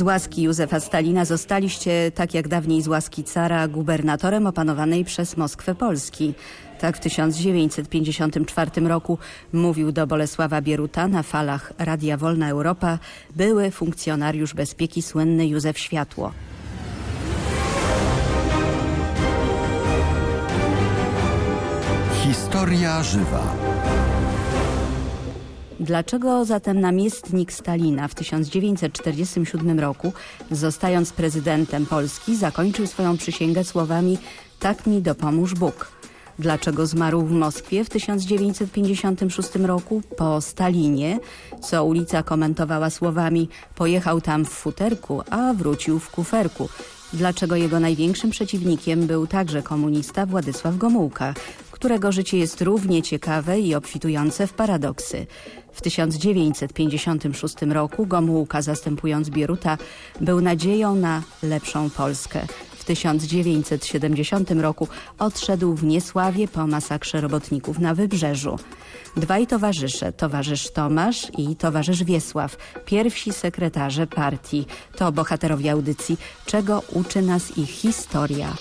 Z łaski Józefa Stalina zostaliście, tak jak dawniej z łaski cara, gubernatorem opanowanej przez Moskwę Polski. Tak w 1954 roku mówił do Bolesława Bieruta na falach Radia Wolna Europa były funkcjonariusz bezpieki słynny Józef Światło. Historia żywa. Dlaczego zatem namiestnik Stalina w 1947 roku, zostając prezydentem Polski, zakończył swoją przysięgę słowami tak mi dopomóż Bóg? Dlaczego zmarł w Moskwie w 1956 roku po Stalinie, co ulica komentowała słowami pojechał tam w futerku, a wrócił w kuferku? Dlaczego jego największym przeciwnikiem był także komunista Władysław Gomułka, którego życie jest równie ciekawe i obfitujące w paradoksy. W 1956 roku Gomułka zastępując Bieruta był nadzieją na lepszą Polskę. W 1970 roku odszedł w niesławie po masakrze robotników na Wybrzeżu. Dwaj towarzysze, towarzysz Tomasz i towarzysz Wiesław, pierwsi sekretarze partii. To bohaterowie audycji, czego uczy nas ich historia.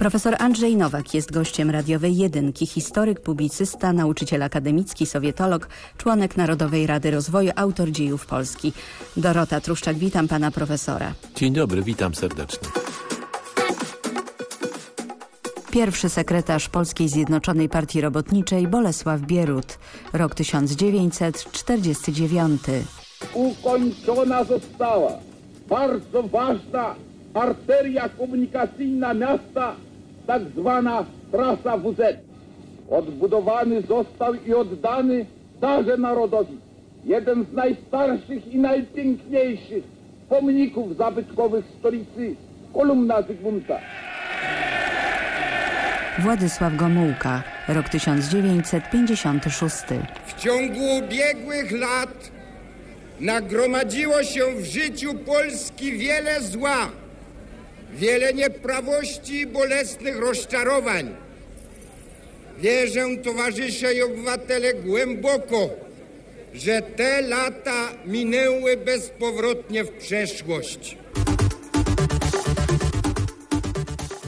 Profesor Andrzej Nowak jest gościem radiowej jedynki, historyk, publicysta, nauczyciel akademicki, sowietolog, członek Narodowej Rady Rozwoju, autor dziejów Polski. Dorota Truszczak, witam pana profesora. Dzień dobry, witam serdecznie. Pierwszy sekretarz Polskiej Zjednoczonej Partii Robotniczej Bolesław Bierut, rok 1949. Ukończona została bardzo ważna arteria komunikacyjna miasta tak zwana trasa WZ. Odbudowany został i oddany darze narodowi. Jeden z najstarszych i najpiękniejszych pomników zabytkowych stolicy, kolumna Zygmunta. Władysław Gomułka, rok 1956. W ciągu ubiegłych lat nagromadziło się w życiu Polski wiele zła wiele nieprawości i bolesnych rozczarowań. Wierzę, towarzysze i obywatele, głęboko, że te lata minęły bezpowrotnie w przeszłość.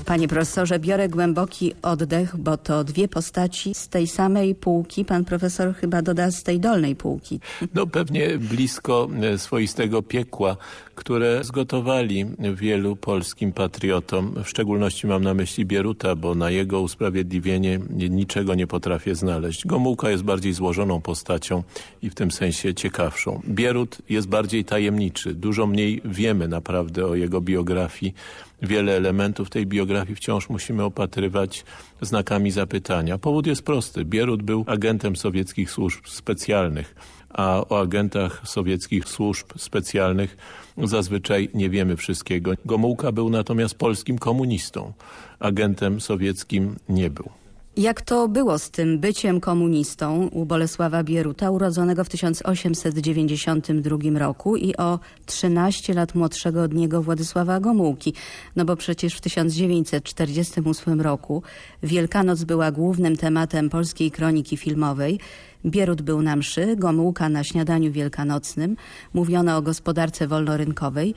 Panie profesorze, biorę głęboki oddech, bo to dwie postaci z tej samej półki. Pan profesor chyba doda z tej dolnej półki. No pewnie blisko e, swoistego piekła, które zgotowali wielu polskim patriotom. W szczególności mam na myśli Bieruta, bo na jego usprawiedliwienie niczego nie potrafię znaleźć. Gomułka jest bardziej złożoną postacią i w tym sensie ciekawszą. Bierut jest bardziej tajemniczy. Dużo mniej wiemy naprawdę o jego biografii wiele elementów tej biografii wciąż musimy opatrywać znakami zapytania. Powód jest prosty. Bierut był agentem sowieckich służb specjalnych, a o agentach sowieckich służb specjalnych zazwyczaj nie wiemy wszystkiego. Gomułka był natomiast polskim komunistą. Agentem sowieckim nie był. Jak to było z tym byciem komunistą u Bolesława Bieruta, urodzonego w 1892 roku i o 13 lat młodszego od niego Władysława Gomułki? No bo przecież w 1948 roku Wielkanoc była głównym tematem polskiej kroniki filmowej Bierut był na mszy, Gomułka na śniadaniu wielkanocnym. Mówiono o gospodarce wolnorynkowej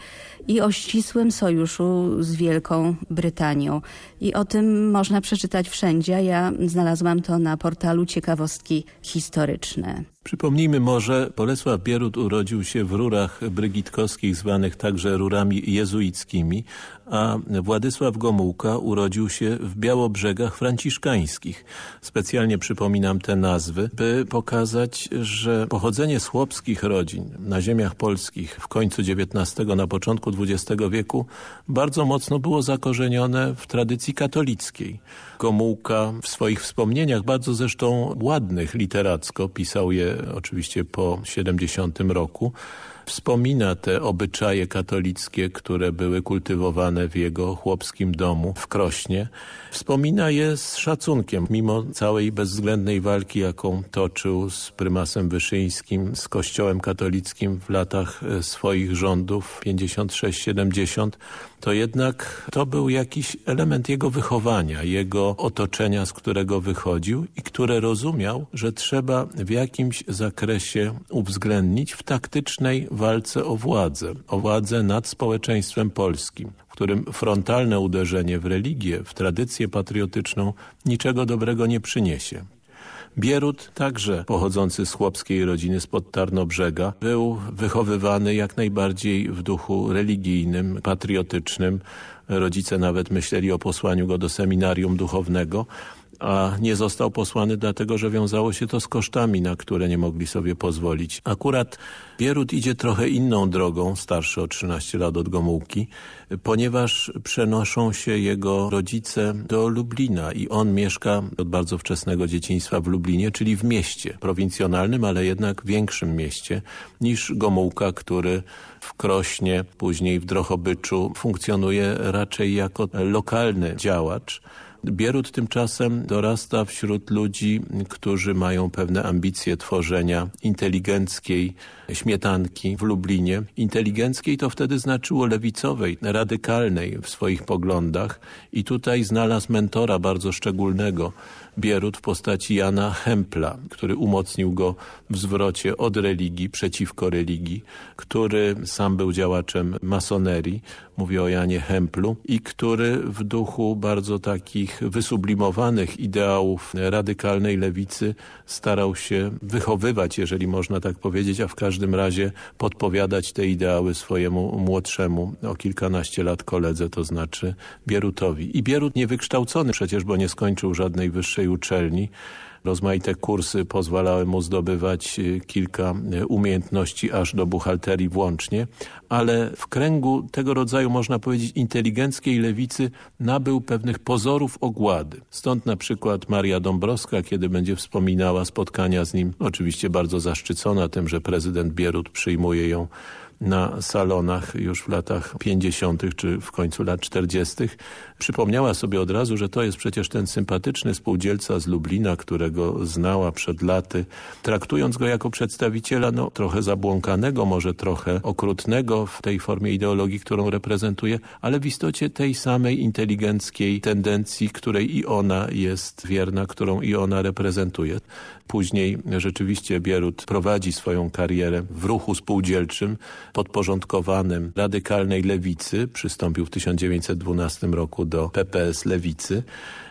i o ścisłym sojuszu z Wielką Brytanią. I o tym można przeczytać wszędzie. Ja znalazłam to na portalu Ciekawostki Historyczne. Przypomnijmy może, Bolesław Bierut urodził się w rurach brygitkowskich, zwanych także rurami jezuickimi, a Władysław Gomułka urodził się w Białobrzegach Franciszkańskich. Specjalnie przypominam te nazwy, by pokazać, że pochodzenie z chłopskich rodzin na ziemiach polskich w końcu XIX, na początku XX wieku bardzo mocno było zakorzenione w tradycji katolickiej. Gomułka w swoich wspomnieniach, bardzo zresztą ładnych literacko, pisał je oczywiście po 70 roku, wspomina te obyczaje katolickie, które były kultywowane w jego chłopskim domu w Krośnie. Wspomina je z szacunkiem, mimo całej bezwzględnej walki, jaką toczył z prymasem Wyszyńskim, z kościołem katolickim w latach e, swoich rządów 56-70, to jednak to był jakiś element jego wychowania, jego otoczenia, z którego wychodził i które rozumiał, że trzeba w jakimś zakresie uwzględnić w taktycznej walce o władzę, o władzę nad społeczeństwem polskim którym frontalne uderzenie w religię, w tradycję patriotyczną niczego dobrego nie przyniesie. Bierut, także pochodzący z chłopskiej rodziny spod Tarnobrzega, był wychowywany jak najbardziej w duchu religijnym, patriotycznym. Rodzice nawet myśleli o posłaniu go do seminarium duchownego, a nie został posłany dlatego, że wiązało się to z kosztami, na które nie mogli sobie pozwolić. Akurat Bierut idzie trochę inną drogą, starszy o 13 lat od Gomułki, ponieważ przenoszą się jego rodzice do Lublina i on mieszka od bardzo wczesnego dzieciństwa w Lublinie, czyli w mieście prowincjonalnym, ale jednak większym mieście niż Gomułka, który w Krośnie, później w Drochobyczu funkcjonuje raczej jako lokalny działacz, Bierut tymczasem dorasta wśród ludzi, którzy mają pewne ambicje tworzenia inteligenckiej śmietanki w Lublinie. Inteligenckiej to wtedy znaczyło lewicowej, radykalnej w swoich poglądach i tutaj znalazł mentora bardzo szczególnego, Bierut w postaci Jana Hempla, który umocnił go w zwrocie od religii przeciwko religii, który sam był działaczem masonerii, mówię o Janie Hemplu i który w duchu bardzo takich wysublimowanych ideałów radykalnej lewicy starał się wychowywać, jeżeli można tak powiedzieć, a w każdym razie podpowiadać te ideały swojemu młodszemu, o kilkanaście lat koledze, to znaczy Bierutowi. I Bierut niewykształcony przecież, bo nie skończył żadnej wyższej uczelni, Rozmaite kursy pozwalały mu zdobywać y, kilka y, umiejętności aż do buchalterii włącznie, ale w kręgu tego rodzaju, można powiedzieć, inteligenckiej lewicy nabył pewnych pozorów ogłady. Stąd na przykład Maria Dąbrowska, kiedy będzie wspominała spotkania z nim, oczywiście bardzo zaszczycona tym, że prezydent Bierut przyjmuje ją na salonach już w latach 50. czy w końcu lat 40. Przypomniała sobie od razu, że to jest przecież ten sympatyczny spółdzielca z Lublina, którego znała przed laty, traktując go jako przedstawiciela no, trochę zabłąkanego, może trochę okrutnego w tej formie ideologii, którą reprezentuje, ale w istocie tej samej inteligenckiej tendencji, której i ona jest wierna, którą i ona reprezentuje. Później rzeczywiście Bierut prowadzi swoją karierę w ruchu spółdzielczym podporządkowanym radykalnej lewicy. Przystąpił w 1912 roku do PPS Lewicy,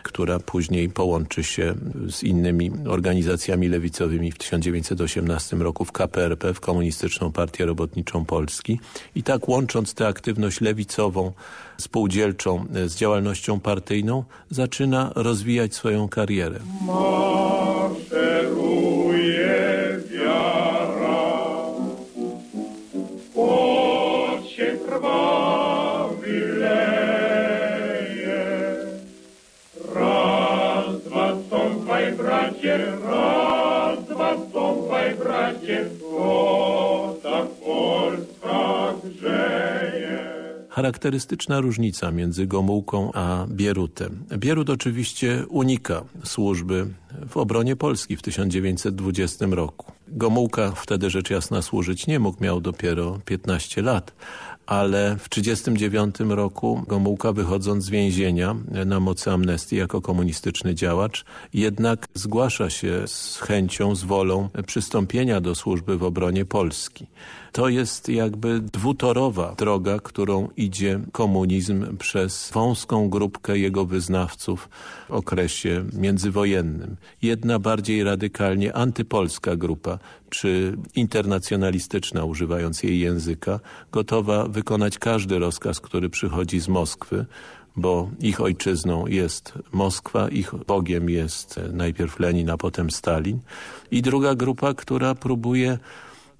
która później połączy się z innymi organizacjami lewicowymi w 1918 roku w KPRP, w Komunistyczną Partię Robotniczą Polski. I tak łącząc tę aktywność lewicową, spółdzielczą z działalnością partyjną, zaczyna rozwijać swoją karierę. Charakterystyczna różnica między Gomułką a Bierutem. Bierut oczywiście unika służby w obronie Polski w 1920 roku. Gomułka wtedy rzecz jasna służyć nie mógł, miał dopiero 15 lat, ale w 1939 roku Gomułka wychodząc z więzienia na mocy amnestii jako komunistyczny działacz jednak zgłasza się z chęcią, z wolą przystąpienia do służby w obronie Polski. To jest jakby dwutorowa droga, którą idzie komunizm przez wąską grupkę jego wyznawców w okresie międzywojennym. Jedna bardziej radykalnie antypolska grupa, czy internacjonalistyczna, używając jej języka, gotowa wykonać każdy rozkaz, który przychodzi z Moskwy, bo ich ojczyzną jest Moskwa, ich Bogiem jest najpierw Lenin, a potem Stalin. I druga grupa, która próbuje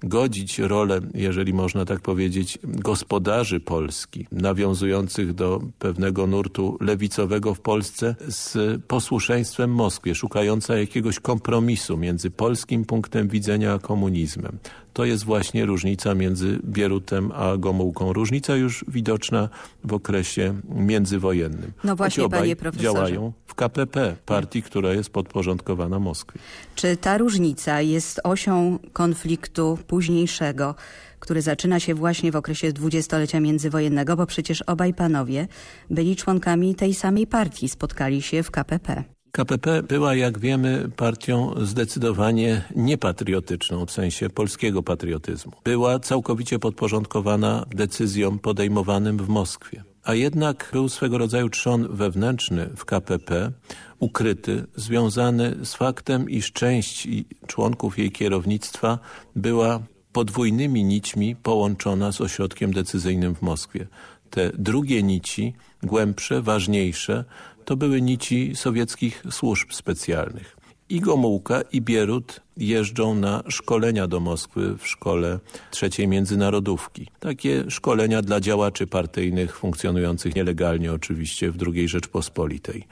godzić rolę, jeżeli można tak powiedzieć, gospodarzy Polski, nawiązujących do pewnego nurtu lewicowego w Polsce z posłuszeństwem Moskwie, szukająca jakiegoś kompromisu między polskim punktem widzenia a komunizmem. To jest właśnie różnica między Bierutem a Gomułką. Różnica już widoczna w okresie międzywojennym. No właśnie, obaj panie profesorze. działają w KPP, partii, która jest podporządkowana Moskwie. Czy ta różnica jest osią konfliktu późniejszego, który zaczyna się właśnie w okresie dwudziestolecia międzywojennego, bo przecież obaj panowie byli członkami tej samej partii, spotkali się w KPP. KPP była, jak wiemy, partią zdecydowanie niepatriotyczną w sensie polskiego patriotyzmu. Była całkowicie podporządkowana decyzjom podejmowanym w Moskwie. A jednak był swego rodzaju trzon wewnętrzny w KPP, ukryty, związany z faktem, iż część członków jej kierownictwa była podwójnymi nićmi połączona z ośrodkiem decyzyjnym w Moskwie. Te drugie nici, głębsze, ważniejsze, to były nici sowieckich służb specjalnych. I Gomułka i Bierut jeżdżą na szkolenia do Moskwy w szkole trzeciej międzynarodówki. Takie szkolenia dla działaczy partyjnych funkcjonujących nielegalnie oczywiście w II Rzeczpospolitej.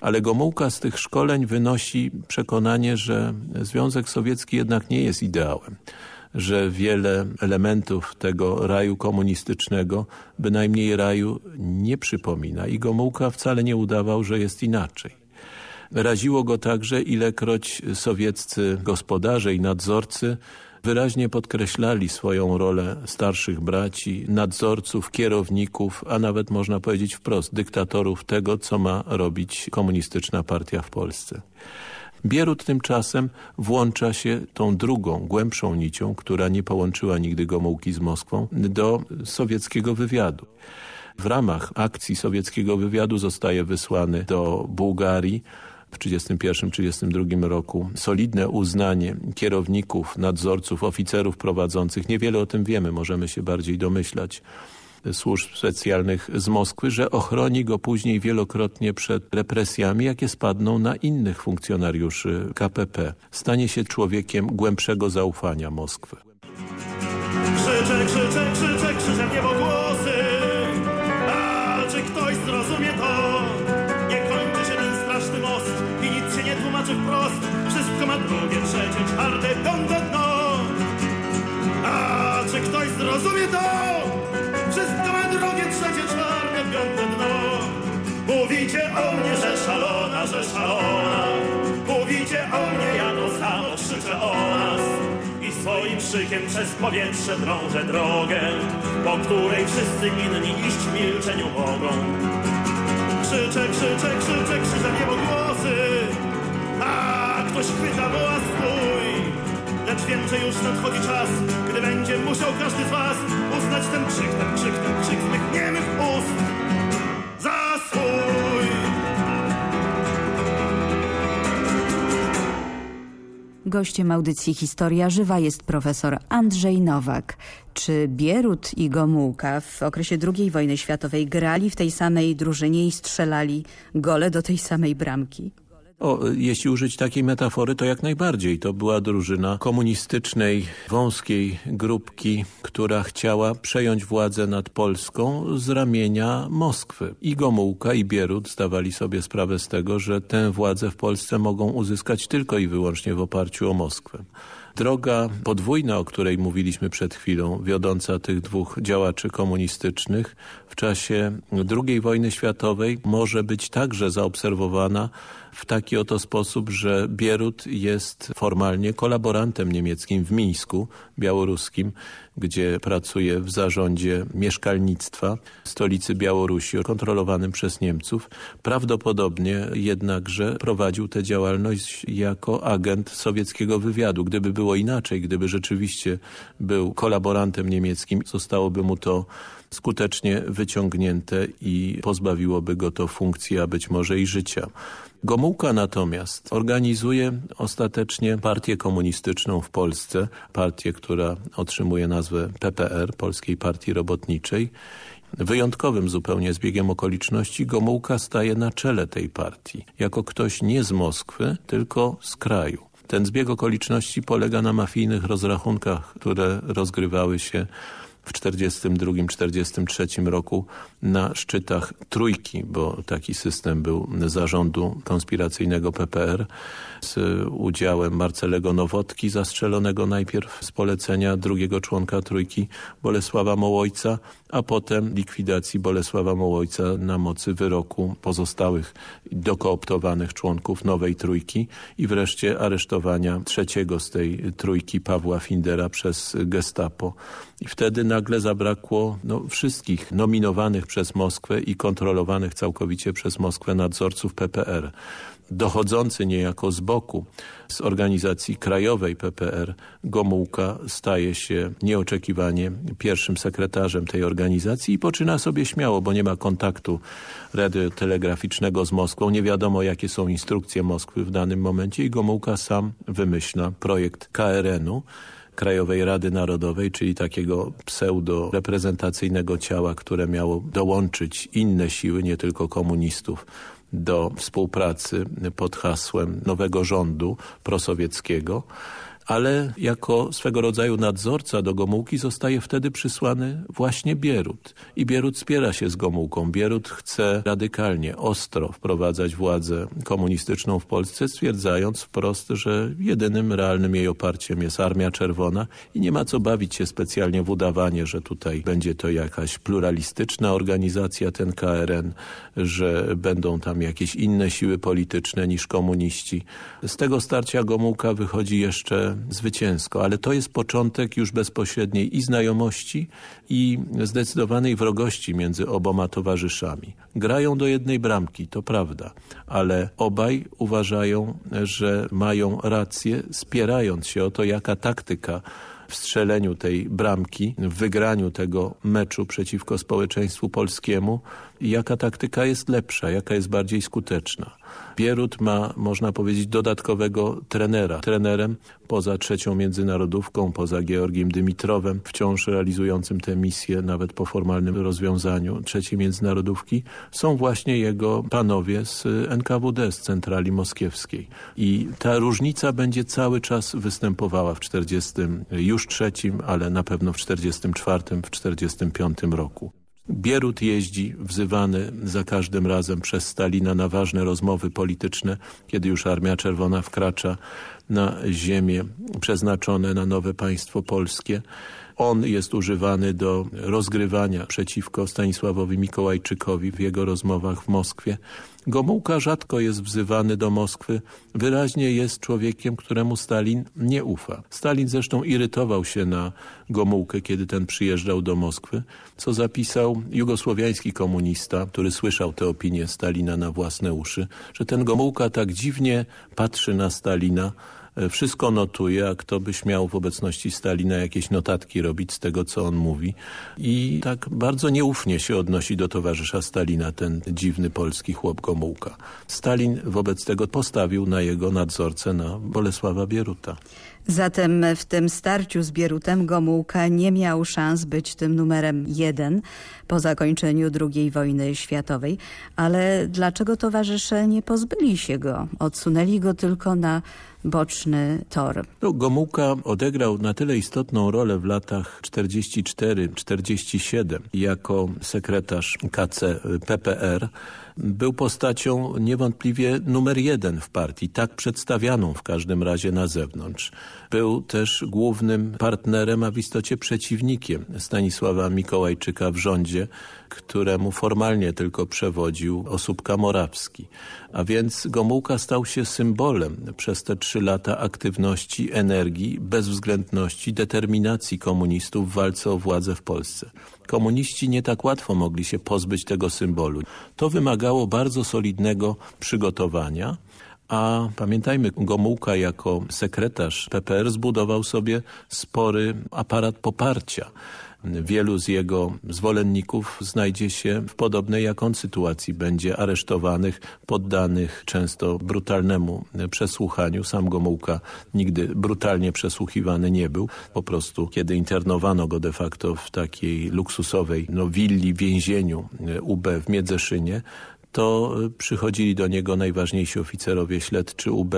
Ale Gomułka z tych szkoleń wynosi przekonanie, że Związek Sowiecki jednak nie jest ideałem że wiele elementów tego raju komunistycznego bynajmniej raju nie przypomina i Gomułka wcale nie udawał, że jest inaczej. Raziło go także, ilekroć sowieccy gospodarze i nadzorcy wyraźnie podkreślali swoją rolę starszych braci, nadzorców, kierowników, a nawet można powiedzieć wprost dyktatorów tego, co ma robić komunistyczna partia w Polsce. Bierut tymczasem włącza się tą drugą, głębszą nicią, która nie połączyła nigdy Gomułki z Moskwą, do sowieckiego wywiadu. W ramach akcji sowieckiego wywiadu zostaje wysłany do Bułgarii w 1931-1932 roku solidne uznanie kierowników, nadzorców, oficerów prowadzących. Niewiele o tym wiemy, możemy się bardziej domyślać służb specjalnych z Moskwy, że ochroni go później wielokrotnie przed represjami, jakie spadną na innych funkcjonariuszy KPP. Stanie się człowiekiem głębszego zaufania Moskwy. Krzyczę, krzyczę, krzyczę, krzyczę niebo głosy. A czy ktoś zrozumie to? Nie kończy się ten straszny most i nic się nie tłumaczy wprost. Wszystko ma drugie, trzecie, czwarte, piąte dno. A czy ktoś zrozumie to? Mówicie o mnie, że szalona, że szalona. Mówicie o mnie, ja to samo krzyczę o nas. I swoim krzykiem przez powietrze drążę drogę, po której wszyscy inni iść w milczeniu mogą. Krzyczę, krzyczę, krzyczę, krzyczę niebo głosy. A ktoś chwyta woła stój. Lecz wiem, że już nadchodzi czas, gdy będzie musiał każdy z was uznać ten krzyk, ten krzyk, ten krzyk z mych niemych ust Gościem audycji Historia Żywa jest profesor Andrzej Nowak. Czy Bierut i Gomułka w okresie II wojny światowej grali w tej samej drużynie i strzelali gole do tej samej bramki? O, jeśli użyć takiej metafory, to jak najbardziej. To była drużyna komunistycznej, wąskiej grupki, która chciała przejąć władzę nad Polską z ramienia Moskwy. I Gomułka, i Bierut zdawali sobie sprawę z tego, że tę władzę w Polsce mogą uzyskać tylko i wyłącznie w oparciu o Moskwę. Droga podwójna, o której mówiliśmy przed chwilą, wiodąca tych dwóch działaczy komunistycznych w czasie II wojny światowej może być także zaobserwowana w taki oto sposób, że Bierut jest formalnie kolaborantem niemieckim w Mińsku, białoruskim, gdzie pracuje w zarządzie mieszkalnictwa stolicy Białorusi, kontrolowanym przez Niemców. Prawdopodobnie jednakże prowadził tę działalność jako agent sowieckiego wywiadu. Gdyby było inaczej, gdyby rzeczywiście był kolaborantem niemieckim, zostałoby mu to skutecznie wyciągnięte i pozbawiłoby go to funkcji, a być może i życia. Gomułka natomiast organizuje ostatecznie partię komunistyczną w Polsce, partię, która otrzymuje nazwę PPR, Polskiej Partii Robotniczej. Wyjątkowym zupełnie zbiegiem okoliczności Gomułka staje na czele tej partii, jako ktoś nie z Moskwy, tylko z kraju. Ten zbieg okoliczności polega na mafijnych rozrachunkach, które rozgrywały się w 1942-1943 roku na szczytach Trójki, bo taki system był zarządu konspiracyjnego PPR z udziałem Marcelego Nowotki, zastrzelonego najpierw z polecenia drugiego członka Trójki Bolesława Mołojca, a potem likwidacji Bolesława Mołojca na mocy wyroku pozostałych dokooptowanych członków Nowej Trójki i wreszcie aresztowania trzeciego z tej Trójki Pawła Findera przez Gestapo. I wtedy nagle zabrakło no, wszystkich nominowanych przez Moskwę i kontrolowanych całkowicie przez Moskwę nadzorców PPR dochodzący niejako z boku z organizacji krajowej PPR Gomułka staje się nieoczekiwanie pierwszym sekretarzem tej organizacji i poczyna sobie śmiało, bo nie ma kontaktu radiotelegraficznego z Moskwą. Nie wiadomo jakie są instrukcje Moskwy w danym momencie i Gomułka sam wymyśla projekt KRN-u Krajowej Rady Narodowej, czyli takiego pseudo-reprezentacyjnego ciała, które miało dołączyć inne siły, nie tylko komunistów, do współpracy pod hasłem nowego rządu prosowieckiego ale jako swego rodzaju nadzorca do Gomułki zostaje wtedy przysłany właśnie Bierut. I Bierut spiera się z Gomułką. Bierut chce radykalnie, ostro wprowadzać władzę komunistyczną w Polsce, stwierdzając wprost, że jedynym realnym jej oparciem jest Armia Czerwona i nie ma co bawić się specjalnie w udawanie, że tutaj będzie to jakaś pluralistyczna organizacja, ten KRN, że będą tam jakieś inne siły polityczne niż komuniści. Z tego starcia Gomułka wychodzi jeszcze zwycięsko, ale to jest początek już bezpośredniej i znajomości i zdecydowanej wrogości między oboma towarzyszami. Grają do jednej bramki, to prawda, ale obaj uważają, że mają rację, spierając się o to, jaka taktyka w strzeleniu tej bramki, w wygraniu tego meczu przeciwko społeczeństwu polskiemu, jaka taktyka jest lepsza, jaka jest bardziej skuteczna. Bierut ma, można powiedzieć, dodatkowego trenera. Trenerem poza trzecią międzynarodówką, poza Georgiem Dymitrowem, wciąż realizującym tę misję, nawet po formalnym rozwiązaniu trzeciej międzynarodówki, są właśnie jego panowie z NKWD, z centrali moskiewskiej. I ta różnica będzie cały czas występowała w 40 już trzecim, ale na pewno w 44, w 45 roku. Bierut jeździ, wzywany za każdym razem przez Stalina na ważne rozmowy polityczne, kiedy już Armia Czerwona wkracza na ziemię przeznaczone na nowe państwo polskie. On jest używany do rozgrywania przeciwko Stanisławowi Mikołajczykowi w jego rozmowach w Moskwie. Gomułka rzadko jest wzywany do Moskwy. Wyraźnie jest człowiekiem, któremu Stalin nie ufa. Stalin zresztą irytował się na Gomułkę, kiedy ten przyjeżdżał do Moskwy, co zapisał jugosłowiański komunista, który słyszał te opinie Stalina na własne uszy, że ten Gomułka tak dziwnie patrzy na Stalina, wszystko notuje, a kto by śmiał w obecności Stalina jakieś notatki robić z tego, co on mówi. I tak bardzo nieufnie się odnosi do towarzysza Stalina, ten dziwny polski chłop Gomułka. Stalin wobec tego postawił na jego nadzorcę na Bolesława Bieruta. Zatem w tym starciu z Bierutem Gomułka nie miał szans być tym numerem jeden po zakończeniu II wojny światowej. Ale dlaczego towarzysze nie pozbyli się go? Odsunęli go tylko na boczny tor. No, Gomułka odegrał na tyle istotną rolę w latach 44-47 jako sekretarz KC PPR, był postacią niewątpliwie numer jeden w partii, tak przedstawianą w każdym razie na zewnątrz. Był też głównym partnerem, a w istocie przeciwnikiem Stanisława Mikołajczyka w rządzie, któremu formalnie tylko przewodził Osóbka Morawski. A więc Gomułka stał się symbolem przez te trzy lata aktywności, energii, bezwzględności, determinacji komunistów w walce o władzę w Polsce. Komuniści nie tak łatwo mogli się pozbyć tego symbolu. To wymagało bardzo solidnego przygotowania, a pamiętajmy, Gomułka jako sekretarz PPR zbudował sobie spory aparat poparcia wielu z jego zwolenników znajdzie się w podobnej jak on sytuacji. Będzie aresztowanych, poddanych często brutalnemu przesłuchaniu. Sam Gomułka nigdy brutalnie przesłuchiwany nie był. Po prostu kiedy internowano go de facto w takiej luksusowej no, willi, więzieniu UB w Miedzeszynie, to przychodzili do niego najważniejsi oficerowie śledczy UB,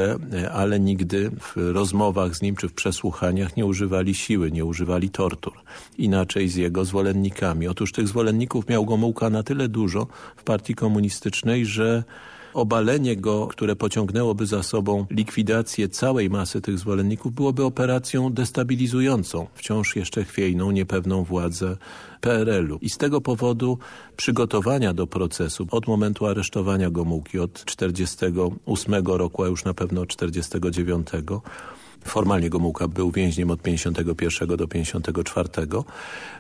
ale nigdy w rozmowach z nim czy w przesłuchaniach nie używali siły, nie używali tortur. Inaczej z jego zwolennikami. Otóż tych zwolenników miał Gomułka na tyle dużo w partii komunistycznej, że obalenie go, które pociągnęłoby za sobą likwidację całej masy tych zwolenników, byłoby operacją destabilizującą wciąż jeszcze chwiejną, niepewną władzę PRL-u. I z tego powodu przygotowania do procesu od momentu aresztowania Gomułki od 48 roku, a już na pewno od 49 Formalnie Gomułka był więźniem od 51 do 54.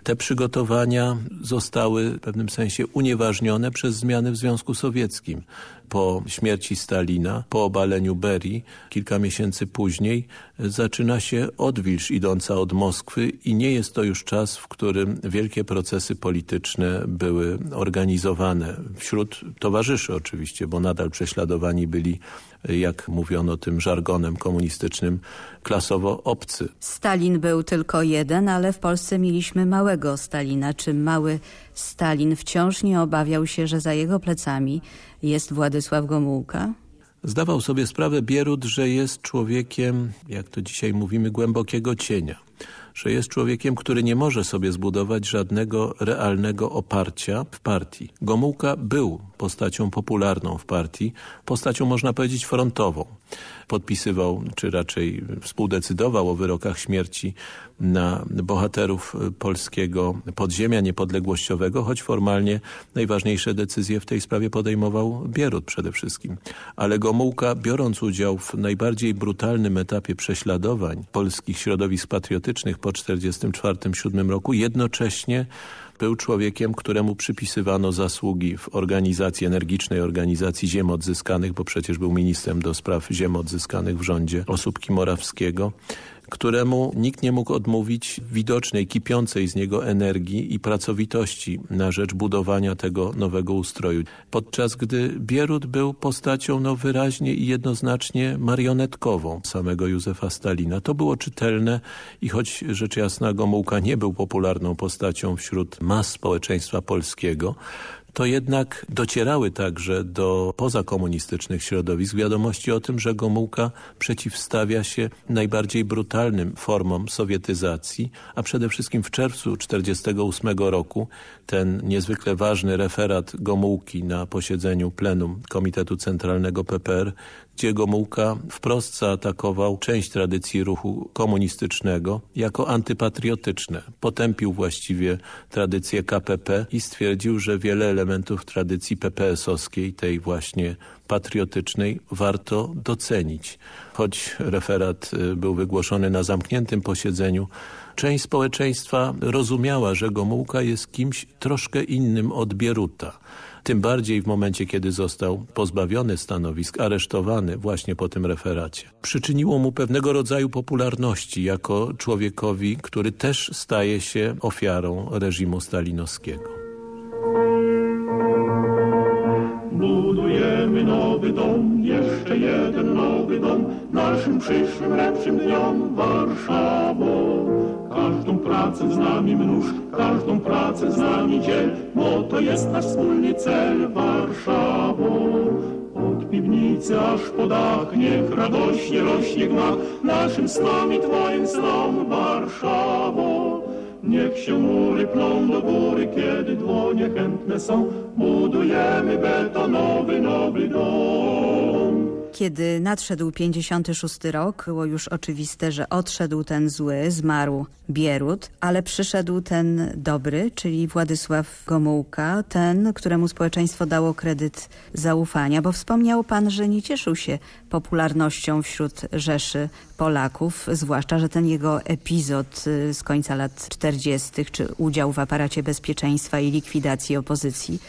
Te przygotowania zostały w pewnym sensie unieważnione przez zmiany w Związku Sowieckim po śmierci Stalina, po obaleniu Berii, kilka miesięcy później zaczyna się odwilż idąca od Moskwy i nie jest to już czas, w którym wielkie procesy polityczne były organizowane. Wśród towarzyszy oczywiście, bo nadal prześladowani byli, jak mówiono tym żargonem komunistycznym, klasowo obcy. Stalin był tylko jeden, ale w Polsce mieliśmy małego Stalina. Czy mały Stalin wciąż nie obawiał się, że za jego plecami jest Władysław Gomułka? Zdawał sobie sprawę Bierut, że jest człowiekiem, jak to dzisiaj mówimy, głębokiego cienia. Że jest człowiekiem, który nie może sobie zbudować żadnego realnego oparcia w partii. Gomułka był postacią popularną w partii, postacią można powiedzieć frontową podpisywał, czy raczej współdecydował o wyrokach śmierci na bohaterów polskiego podziemia niepodległościowego, choć formalnie najważniejsze decyzje w tej sprawie podejmował Bierut przede wszystkim. Ale Gomułka, biorąc udział w najbardziej brutalnym etapie prześladowań polskich środowisk patriotycznych po 1944-1947 roku, jednocześnie był człowiekiem, któremu przypisywano zasługi w organizacji, energicznej organizacji ziem odzyskanych, bo przecież był ministrem do spraw ziem odzyskanych w rządzie Osóbki Morawskiego któremu nikt nie mógł odmówić widocznej, kipiącej z niego energii i pracowitości na rzecz budowania tego nowego ustroju. Podczas gdy Bierut był postacią no, wyraźnie i jednoznacznie marionetkową samego Józefa Stalina. To było czytelne i choć rzecz jasna Gomułka nie był popularną postacią wśród mas społeczeństwa polskiego, to jednak docierały także do pozakomunistycznych środowisk wiadomości o tym, że Gomułka przeciwstawia się najbardziej brutalnym formom sowietyzacji, a przede wszystkim w czerwcu 1948 roku ten niezwykle ważny referat Gomułki na posiedzeniu plenum Komitetu Centralnego PPR, gdzie Gomułka wprost zaatakował część tradycji ruchu komunistycznego jako antypatriotyczne. Potępił właściwie tradycję KPP i stwierdził, że wiele elementów tradycji PPS-owskiej, tej właśnie patriotycznej, warto docenić. Choć referat y, był wygłoszony na zamkniętym posiedzeniu, część społeczeństwa rozumiała, że Gomułka jest kimś troszkę innym od Bieruta tym bardziej w momencie, kiedy został pozbawiony stanowisk, aresztowany właśnie po tym referacie. Przyczyniło mu pewnego rodzaju popularności jako człowiekowi, który też staje się ofiarą reżimu stalinowskiego. Budujemy nowy dom, jeszcze jeden nowy dom, naszym przyszłym lepszym dniom Warszawą. Każdą pracę z nami mnóż, każdą pracę z nami dziel, bo to jest nasz wspólny cel Warszawo. Od piwnicy aż po dach, niech radośnie rośnie gmach, naszym snom i Twoim snom Warszawo. Niech się mury plą do góry, kiedy dłonie chętne są, budujemy betonowy nowy dom. Kiedy nadszedł 56 rok, było już oczywiste, że odszedł ten zły, zmarł Bierut, ale przyszedł ten dobry, czyli Władysław Gomułka, ten, któremu społeczeństwo dało kredyt zaufania, bo wspomniał pan, że nie cieszył się popularnością wśród Rzeszy Polaków, zwłaszcza, że ten jego epizod y, z końca lat 40., czy udział w aparacie bezpieczeństwa i likwidacji opozycji,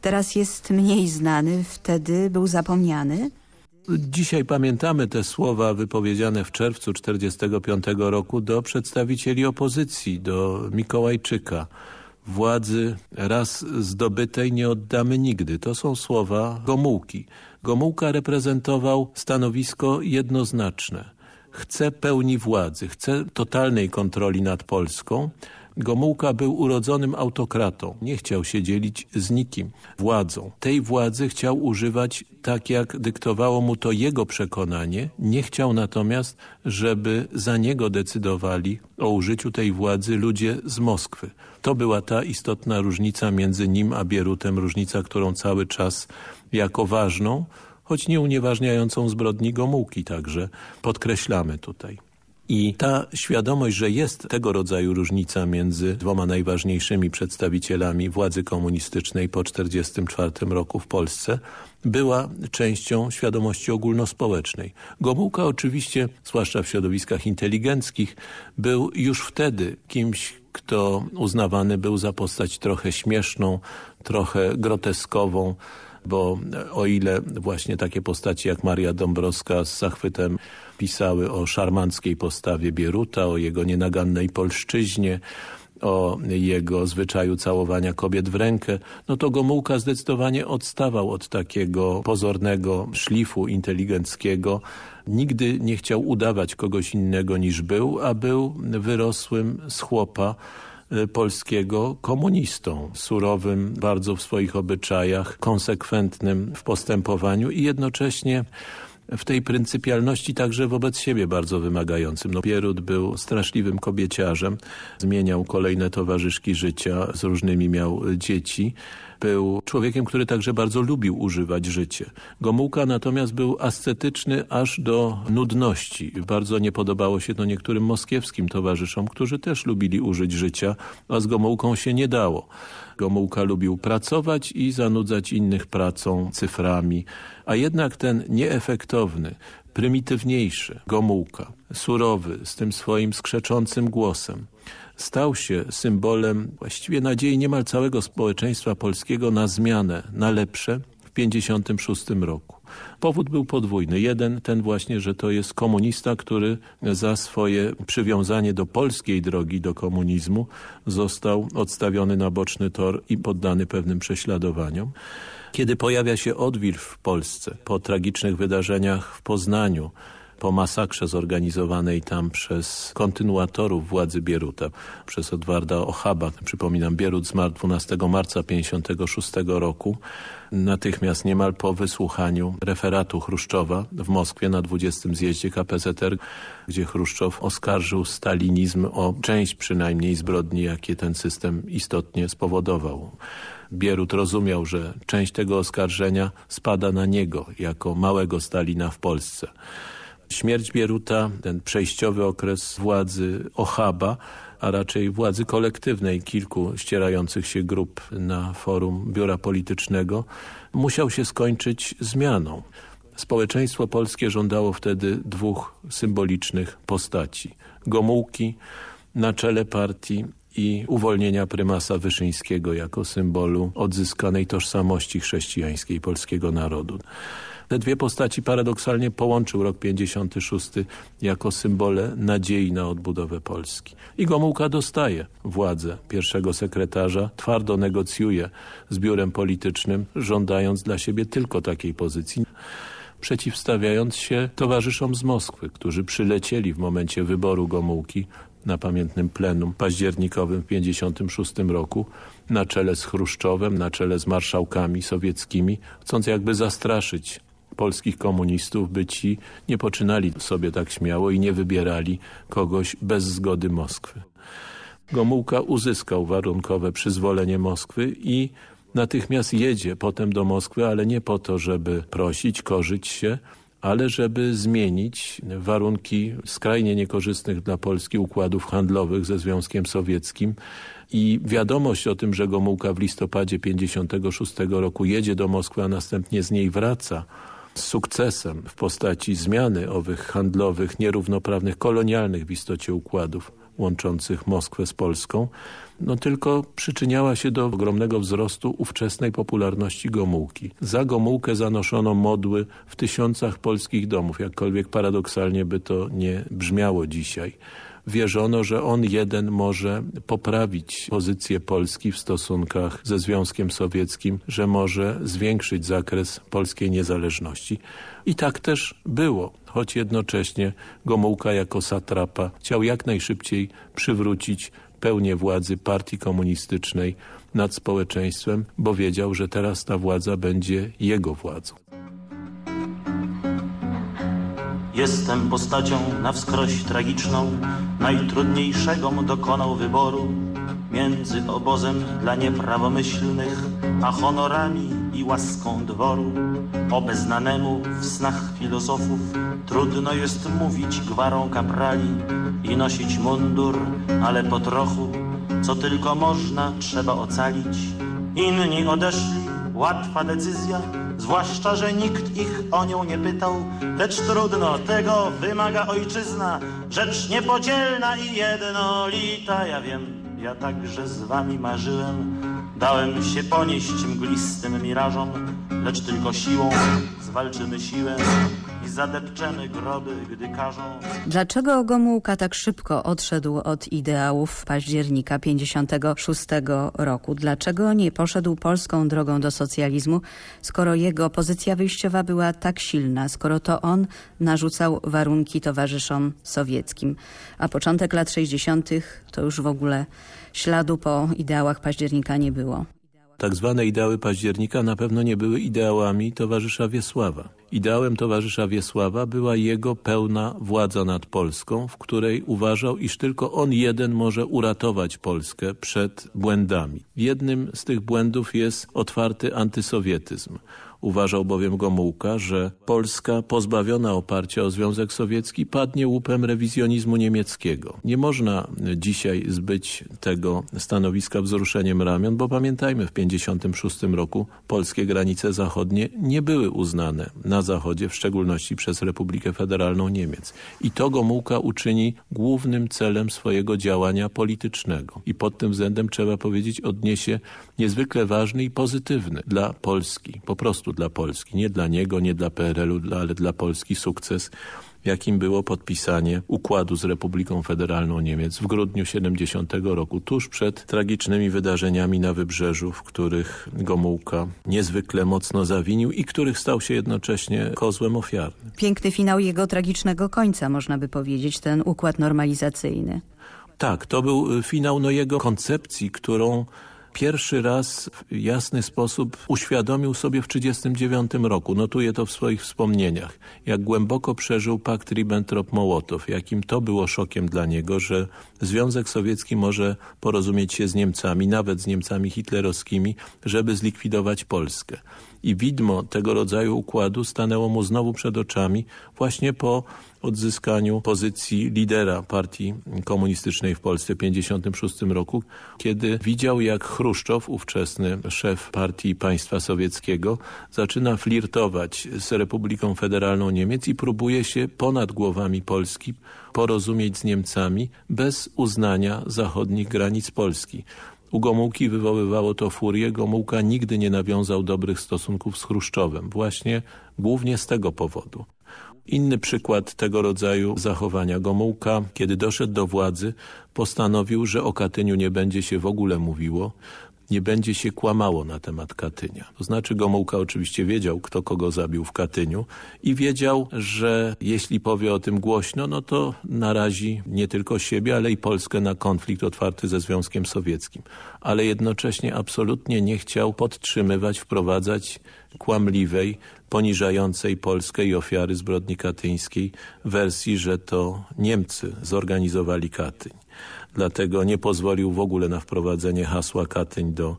teraz jest mniej znany, wtedy był zapomniany. Dzisiaj pamiętamy te słowa wypowiedziane w czerwcu 1945 roku do przedstawicieli opozycji, do Mikołajczyka. Władzy raz zdobytej nie oddamy nigdy. To są słowa Gomułki. Gomułka reprezentował stanowisko jednoznaczne. Chce pełni władzy, chce totalnej kontroli nad Polską, Gomułka był urodzonym autokratą. Nie chciał się dzielić z nikim władzą. Tej władzy chciał używać tak, jak dyktowało mu to jego przekonanie. Nie chciał natomiast, żeby za niego decydowali o użyciu tej władzy ludzie z Moskwy. To była ta istotna różnica między nim a Bierutem, różnica, którą cały czas jako ważną, choć nie unieważniającą zbrodni Gomułki także podkreślamy tutaj. I ta świadomość, że jest tego rodzaju różnica między dwoma najważniejszymi przedstawicielami władzy komunistycznej po 1944 roku w Polsce była częścią świadomości ogólnospołecznej. Gomułka oczywiście, zwłaszcza w środowiskach inteligenckich, był już wtedy kimś, kto uznawany był za postać trochę śmieszną, trochę groteskową, bo o ile właśnie takie postaci jak Maria Dąbrowska z zachwytem pisały o szarmanckiej postawie Bieruta, o jego nienagannej polszczyźnie, o jego zwyczaju całowania kobiet w rękę, no to Gomułka zdecydowanie odstawał od takiego pozornego szlifu inteligenckiego. Nigdy nie chciał udawać kogoś innego niż był, a był wyrosłym z chłopa y, polskiego komunistą, surowym bardzo w swoich obyczajach, konsekwentnym w postępowaniu i jednocześnie w tej pryncypialności także wobec siebie bardzo wymagającym. No, Pierut był straszliwym kobieciarzem, zmieniał kolejne towarzyszki życia, z różnymi miał dzieci. Był człowiekiem, który także bardzo lubił używać życie. Gomułka natomiast był ascetyczny aż do nudności. Bardzo nie podobało się to niektórym moskiewskim towarzyszom, którzy też lubili użyć życia, a z Gomułką się nie dało. Gomułka lubił pracować i zanudzać innych pracą, cyframi, a jednak ten nieefektowny, prymitywniejszy Gomułka, surowy, z tym swoim skrzeczącym głosem, stał się symbolem właściwie nadziei niemal całego społeczeństwa polskiego na zmianę, na lepsze w 1956 roku. Powód był podwójny. Jeden, ten właśnie, że to jest komunista, który za swoje przywiązanie do polskiej drogi, do komunizmu został odstawiony na boczny tor i poddany pewnym prześladowaniom. Kiedy pojawia się odwilż w Polsce po tragicznych wydarzeniach w Poznaniu, po masakrze zorganizowanej tam przez kontynuatorów władzy Bieruta, przez Edwarda Ochaba. Przypominam, Bierut zmarł 12 marca 1956 roku, natychmiast niemal po wysłuchaniu referatu Chruszczowa w Moskwie na 20. zjeździe KPZR, gdzie Chruszczow oskarżył stalinizm o część przynajmniej zbrodni, jakie ten system istotnie spowodował. Bierut rozumiał, że część tego oskarżenia spada na niego jako małego Stalina w Polsce. Śmierć Bieruta, ten przejściowy okres władzy Ochaba, a raczej władzy kolektywnej kilku ścierających się grup na forum biura politycznego, musiał się skończyć zmianą. Społeczeństwo polskie żądało wtedy dwóch symbolicznych postaci. Gomułki na czele partii i uwolnienia prymasa Wyszyńskiego jako symbolu odzyskanej tożsamości chrześcijańskiej polskiego narodu. Te dwie postaci paradoksalnie połączył rok 56 jako symbole nadziei na odbudowę Polski. I Gomułka dostaje władzę pierwszego sekretarza, twardo negocjuje z biurem politycznym, żądając dla siebie tylko takiej pozycji przeciwstawiając się towarzyszom z Moskwy, którzy przylecieli w momencie wyboru Gomułki na pamiętnym plenum październikowym w 1956 roku na czele z Chruszczowem, na czele z marszałkami sowieckimi, chcąc jakby zastraszyć polskich komunistów, by ci nie poczynali sobie tak śmiało i nie wybierali kogoś bez zgody Moskwy. Gomułka uzyskał warunkowe przyzwolenie Moskwy i natychmiast jedzie potem do Moskwy, ale nie po to, żeby prosić, korzyć się, ale żeby zmienić warunki skrajnie niekorzystnych dla Polski układów handlowych ze Związkiem Sowieckim i wiadomość o tym, że Gomułka w listopadzie 56 roku jedzie do Moskwy, a następnie z niej wraca, sukcesem w postaci zmiany owych handlowych, nierównoprawnych, kolonialnych w istocie układów łączących Moskwę z Polską, no tylko przyczyniała się do ogromnego wzrostu ówczesnej popularności Gomułki. Za Gomułkę zanoszono modły w tysiącach polskich domów, jakkolwiek paradoksalnie by to nie brzmiało dzisiaj wierzono, że on jeden może poprawić pozycję Polski w stosunkach ze Związkiem Sowieckim, że może zwiększyć zakres polskiej niezależności. I tak też było, choć jednocześnie Gomułka jako satrapa chciał jak najszybciej przywrócić pełnię władzy partii komunistycznej nad społeczeństwem, bo wiedział, że teraz ta władza będzie jego władzą. Jestem postacią na wskroś tragiczną, najtrudniejszego dokonał wyboru między obozem dla nieprawomyślnych, a honorami i łaską dworu. Obeznanemu w snach filozofów trudno jest mówić gwarą kaprali i nosić mundur, ale po trochu, co tylko można, trzeba ocalić. Inni odeszli, łatwa decyzja, zwłaszcza, że nikt ich o nią nie pytał, lecz trudno, tego wymaga ojczyzna, rzecz niepodzielna i jednolita, ja wiem, ja także z wami marzyłem, dałem się ponieść mglistym mirażom, lecz tylko siłą zwalczymy siłę i zadepczemy gdy każą. Dlaczego Gomułka tak szybko odszedł od ideałów października 56 roku? Dlaczego nie poszedł polską drogą do socjalizmu, skoro jego pozycja wyjściowa była tak silna, skoro to on narzucał warunki towarzyszom sowieckim? A początek lat 60. to już w ogóle śladu po ideałach października nie było. Tak zwane ideały października na pewno nie były ideałami towarzysza Wiesława. Ideałem towarzysza Wiesława była jego pełna władza nad Polską, w której uważał, iż tylko on jeden może uratować Polskę przed błędami. Jednym z tych błędów jest otwarty antysowietyzm. Uważał bowiem Gomułka, że Polska pozbawiona oparcia o Związek Sowiecki padnie łupem rewizjonizmu niemieckiego. Nie można dzisiaj zbyć tego stanowiska wzruszeniem ramion, bo pamiętajmy, w 1956 roku polskie granice zachodnie nie były uznane na Zachodzie, w szczególności przez Republikę Federalną Niemiec. I to Gomułka uczyni głównym celem swojego działania politycznego. I pod tym względem trzeba powiedzieć odniesie niezwykle ważny i pozytywny dla Polski, po prostu dla Polski. Nie dla niego, nie dla PRL-u, ale dla Polski sukces, jakim było podpisanie układu z Republiką Federalną Niemiec w grudniu 70 roku, tuż przed tragicznymi wydarzeniami na Wybrzeżu, w których Gomułka niezwykle mocno zawinił i których stał się jednocześnie kozłem ofiarnym. Piękny finał jego tragicznego końca, można by powiedzieć, ten układ normalizacyjny. Tak, to był finał no, jego koncepcji, którą pierwszy raz w jasny sposób uświadomił sobie w 1939 roku. Notuję to w swoich wspomnieniach. Jak głęboko przeżył pakt Ribbentrop-Mołotow, jakim to było szokiem dla niego, że Związek Sowiecki może porozumieć się z Niemcami, nawet z Niemcami hitlerowskimi, żeby zlikwidować Polskę. I widmo tego rodzaju układu stanęło mu znowu przed oczami właśnie po odzyskaniu pozycji lidera partii komunistycznej w Polsce w 1956 roku, kiedy widział jak Chruszczow, ówczesny szef partii państwa sowieckiego, zaczyna flirtować z Republiką Federalną Niemiec i próbuje się ponad głowami Polski porozumieć z Niemcami bez uznania zachodnich granic Polski. U Gomułki wywoływało to furię. Gomułka nigdy nie nawiązał dobrych stosunków z Chruszczowem. Właśnie głównie z tego powodu. Inny przykład tego rodzaju zachowania Gomułka, kiedy doszedł do władzy, postanowił, że o Katyniu nie będzie się w ogóle mówiło, nie będzie się kłamało na temat Katynia. To znaczy Gomułka oczywiście wiedział, kto kogo zabił w Katyniu i wiedział, że jeśli powie o tym głośno, no to narazi nie tylko siebie, ale i Polskę na konflikt otwarty ze Związkiem Sowieckim. Ale jednocześnie absolutnie nie chciał podtrzymywać, wprowadzać kłamliwej, poniżającej Polskę i ofiary zbrodni katyńskiej wersji, że to Niemcy zorganizowali Katyń. Dlatego nie pozwolił w ogóle na wprowadzenie hasła Katyń do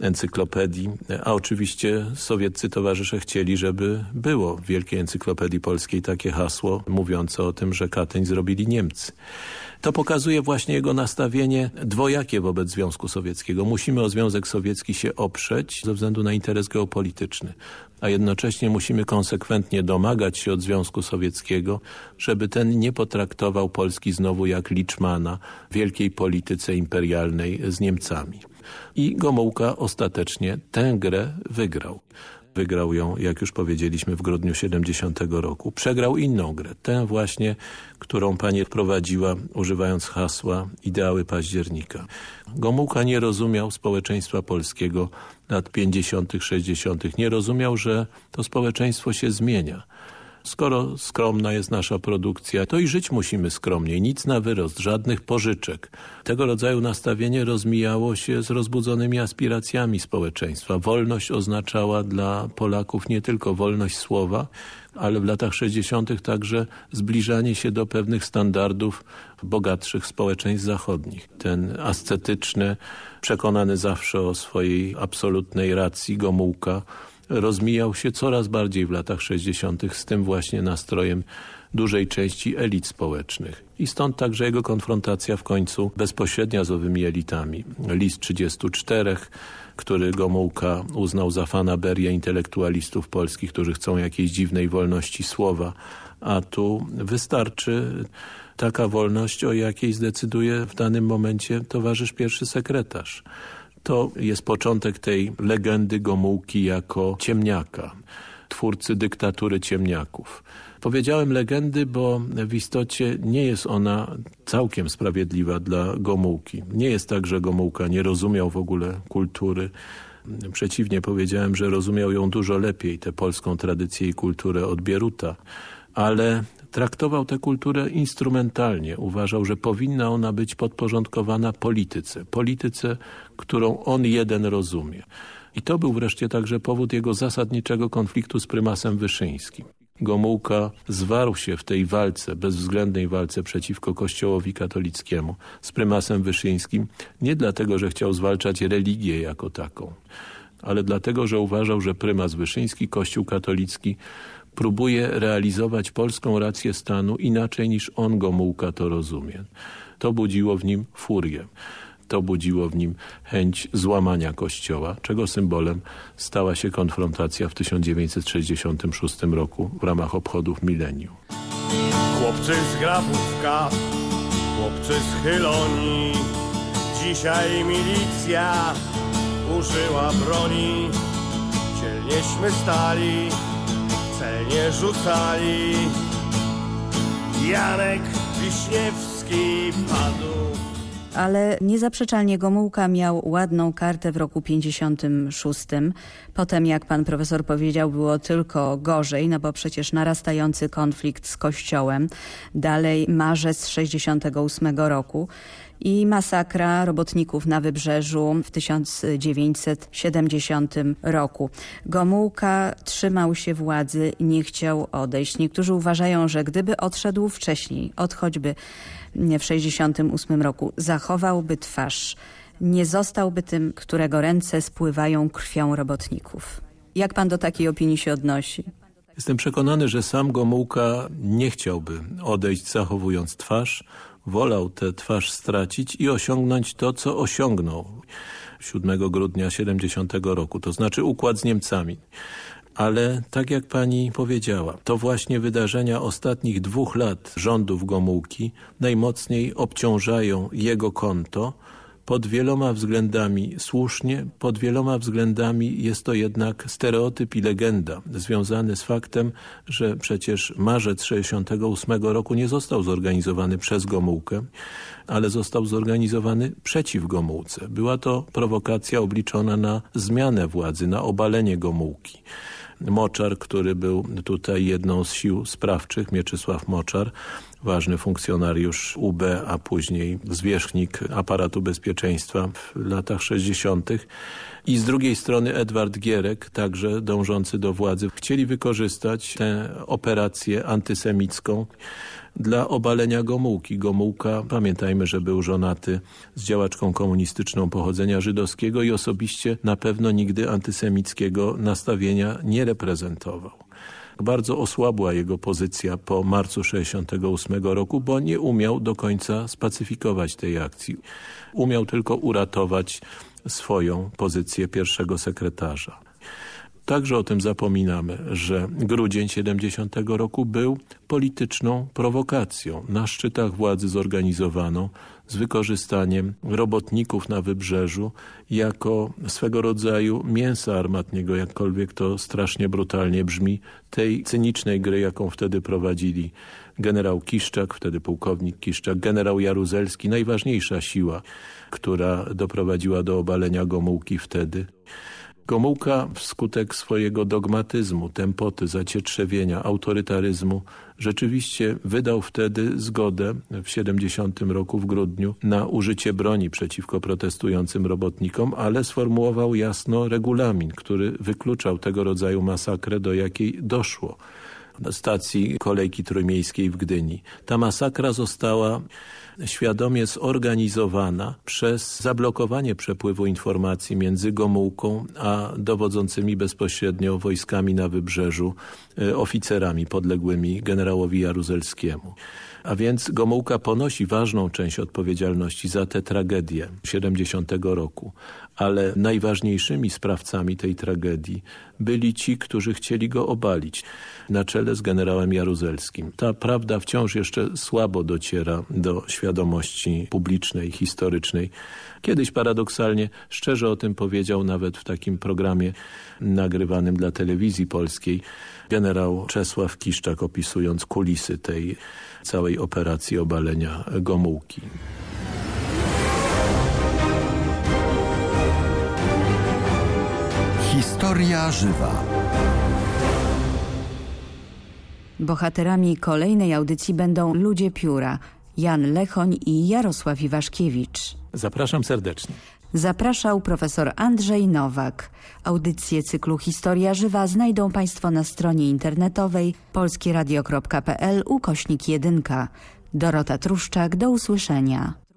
encyklopedii, a oczywiście sowieccy towarzysze chcieli, żeby było w Wielkiej Encyklopedii Polskiej takie hasło mówiące o tym, że Katyń zrobili Niemcy. To pokazuje właśnie jego nastawienie dwojakie wobec Związku Sowieckiego. Musimy o Związek Sowiecki się oprzeć ze względu na interes geopolityczny, a jednocześnie musimy konsekwentnie domagać się od Związku Sowieckiego, żeby ten nie potraktował Polski znowu jak liczmana w wielkiej polityce imperialnej z Niemcami. I Gomułka ostatecznie tę grę wygrał. Wygrał ją, jak już powiedzieliśmy, w grudniu 70 roku. Przegrał inną grę, tę właśnie, którą pani prowadziła, używając hasła ideały października. Gomułka nie rozumiał społeczeństwa polskiego lat 50., 60. Nie rozumiał, że to społeczeństwo się zmienia Skoro skromna jest nasza produkcja, to i żyć musimy skromniej, nic na wyrost, żadnych pożyczek. Tego rodzaju nastawienie rozmijało się z rozbudzonymi aspiracjami społeczeństwa. Wolność oznaczała dla Polaków nie tylko wolność słowa, ale w latach 60. także zbliżanie się do pewnych standardów bogatszych społeczeństw zachodnich. Ten ascetyczny, przekonany zawsze o swojej absolutnej racji Gomułka rozmijał się coraz bardziej w latach 60. z tym właśnie nastrojem dużej części elit społecznych. I stąd także jego konfrontacja w końcu bezpośrednia z owymi elitami. List 34, który Gomułka uznał za fanaberię intelektualistów polskich, którzy chcą jakiejś dziwnej wolności słowa, a tu wystarczy taka wolność, o jakiej zdecyduje w danym momencie towarzysz pierwszy sekretarz. To jest początek tej legendy Gomułki jako ciemniaka, twórcy dyktatury ciemniaków. Powiedziałem legendy, bo w istocie nie jest ona całkiem sprawiedliwa dla Gomułki. Nie jest tak, że Gomułka nie rozumiał w ogóle kultury. Przeciwnie, powiedziałem, że rozumiał ją dużo lepiej, tę polską tradycję i kulturę od Bieruta. Ale traktował tę kulturę instrumentalnie. Uważał, że powinna ona być podporządkowana polityce. Polityce, którą on jeden rozumie. I to był wreszcie także powód jego zasadniczego konfliktu z prymasem Wyszyńskim. Gomułka zwarł się w tej walce, bezwzględnej walce przeciwko kościołowi katolickiemu z prymasem Wyszyńskim nie dlatego, że chciał zwalczać religię jako taką, ale dlatego, że uważał, że prymas Wyszyński, kościół katolicki próbuje realizować polską rację stanu inaczej niż on Gomułka to rozumie. To budziło w nim furię. To budziło w nim chęć złamania Kościoła, czego symbolem stała się konfrontacja w 1966 roku w ramach obchodów milenium. Chłopcy z Grabówka, chłopcy z Chyloni, dzisiaj milicja użyła broni. Dzielnieśmy stali, celnie rzucali. Janek Wiśniewski padł ale niezaprzeczalnie Gomułka miał ładną kartę w roku 56. Potem, jak pan profesor powiedział, było tylko gorzej, no bo przecież narastający konflikt z Kościołem. Dalej marzec 68 roku i masakra robotników na Wybrzeżu w 1970 roku. Gomułka trzymał się władzy, nie chciał odejść. Niektórzy uważają, że gdyby odszedł wcześniej, od choćby w 68 roku, zachowałby twarz, nie zostałby tym, którego ręce spływają krwią robotników. Jak pan do takiej opinii się odnosi? Jestem przekonany, że sam Gomułka nie chciałby odejść zachowując twarz, wolał tę twarz stracić i osiągnąć to, co osiągnął 7 grudnia 70 roku, to znaczy układ z Niemcami. Ale tak jak pani powiedziała, to właśnie wydarzenia ostatnich dwóch lat rządów Gomułki najmocniej obciążają jego konto, pod wieloma względami słusznie, pod wieloma względami jest to jednak stereotyp i legenda związany z faktem, że przecież marzec 68 roku nie został zorganizowany przez Gomułkę, ale został zorganizowany przeciw Gomułce. Była to prowokacja obliczona na zmianę władzy, na obalenie Gomułki. Moczar, który był tutaj jedną z sił sprawczych, Mieczysław Moczar, ważny funkcjonariusz UB, a później zwierzchnik aparatu bezpieczeństwa w latach 60. I z drugiej strony Edward Gierek, także dążący do władzy, chcieli wykorzystać tę operację antysemicką dla obalenia Gomułki. Gomułka, pamiętajmy, że był żonaty z działaczką komunistyczną pochodzenia żydowskiego i osobiście na pewno nigdy antysemickiego nastawienia nie reprezentował. Bardzo osłabła jego pozycja po marcu 68 roku, bo nie umiał do końca spacyfikować tej akcji. Umiał tylko uratować swoją pozycję pierwszego sekretarza. Także o tym zapominamy, że grudzień 70 roku był polityczną prowokacją na szczytach władzy zorganizowaną z wykorzystaniem robotników na wybrzeżu jako swego rodzaju mięsa armatniego, jakkolwiek to strasznie brutalnie brzmi, tej cynicznej gry, jaką wtedy prowadzili generał Kiszczak, wtedy pułkownik Kiszczak, generał Jaruzelski, najważniejsza siła, która doprowadziła do obalenia Gomułki wtedy. Gomułka wskutek swojego dogmatyzmu, tempoty, zacietrzewienia, autorytaryzmu rzeczywiście wydał wtedy zgodę w 70 roku w grudniu na użycie broni przeciwko protestującym robotnikom, ale sformułował jasno regulamin, który wykluczał tego rodzaju masakrę, do jakiej doszło na stacji kolejki trójmiejskiej w Gdyni. Ta masakra została świadomie zorganizowana przez zablokowanie przepływu informacji między Gomułką a dowodzącymi bezpośrednio wojskami na wybrzeżu e, oficerami podległymi generałowi Jaruzelskiemu. A więc Gomułka ponosi ważną część odpowiedzialności za tę tragedię 70 roku, ale najważniejszymi sprawcami tej tragedii byli ci, którzy chcieli go obalić na czele z generałem Jaruzelskim. Ta prawda wciąż jeszcze słabo dociera do świadomości publicznej, historycznej. Kiedyś paradoksalnie szczerze o tym powiedział nawet w takim programie nagrywanym dla telewizji polskiej generał Czesław Kiszczak opisując kulisy tej całej operacji obalenia Gomułki. Historia żywa. Bohaterami kolejnej audycji będą ludzie pióra Jan Lechoń i Jarosław Iwaszkiewicz. Zapraszam serdecznie. Zapraszał profesor Andrzej Nowak. Audycje cyklu Historia Żywa znajdą Państwo na stronie internetowej polskieradio.pl ukośnik 1. Dorota Truszczak, do usłyszenia.